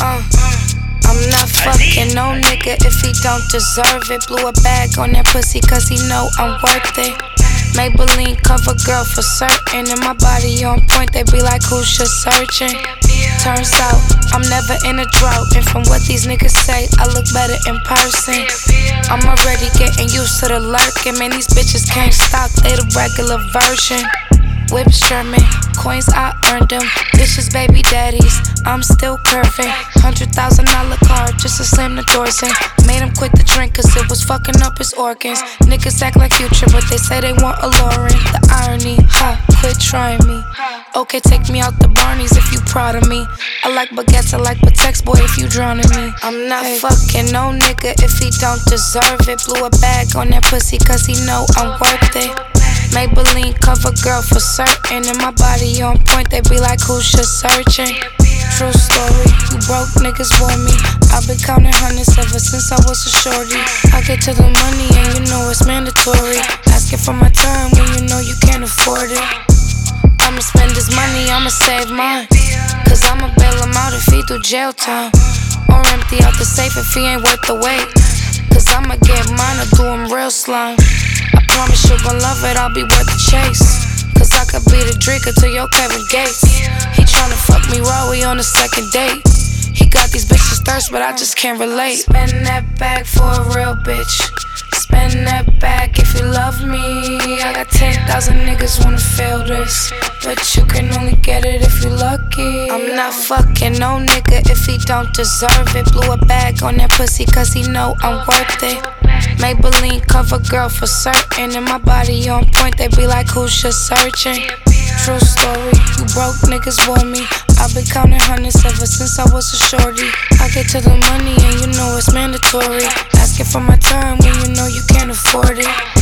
Uh, I'm not fucking no nigga if he don't deserve it. Blew a bag on that pussy cause he know I'm worth it. Maybelline cover girl for certain. And my body on point, they be like, who's just searching? Turns out, I'm never in a drought. And from what these niggas say, I look better in person. I'm already getting used to the lurking. Man, these bitches can't stop, they the regular version. Whips Sherman, coins I earned them. Bitches, baby daddies, I'm still curving. Hundred thousand dollar car just to slam the doors in. Made him quit the drink cause it was fucking up his organs. Niggas act like future, but they say they want a Lauren. The irony, ha, quit trying me. Okay, take me out the Barneys if you proud of me. I like baguettes, I like Patek, boy, if you drowning me. I'm not fucking no nigga if he don't deserve it. Blew a bag on that pussy cause he know I'm worth it. Maybelline cover girl for certain. And my body on point, they be like, who's just searching? True story, you broke niggas for me. I've been counting hundreds ever since I was a shorty. I get to the money and you know it's mandatory. Asking for my time when you know you can't afford it. I'ma spend this money, I'ma save mine. Cause I'ma bail him out if he do jail time. Or empty out the safe if he ain't worth the wait. Cause I'ma get mine or do him real slime. Promise you gon' love it, I'll be worth the chase. Cause I could be the Dreka to your Kevin Gates. He tryna fuck me raw, we on the second date. He got these bitches thirst, but I just can't relate. Spend that bag for a real bitch. Spend that bag if you love me. I got 10,000 niggas wanna feel this. But you can only get it you lucky. I'm not fucking no nigga if he don't deserve it. Blew a bag on that pussy cause he know I'm worth it. Maybelline cover girl for certain. And my body on point, they be like, who's just searching? True story, you broke niggas for me. I've been counting hundreds ever since I was a shorty. I get to the money and you know it's mandatory. Asking for my time when you know you can't afford it.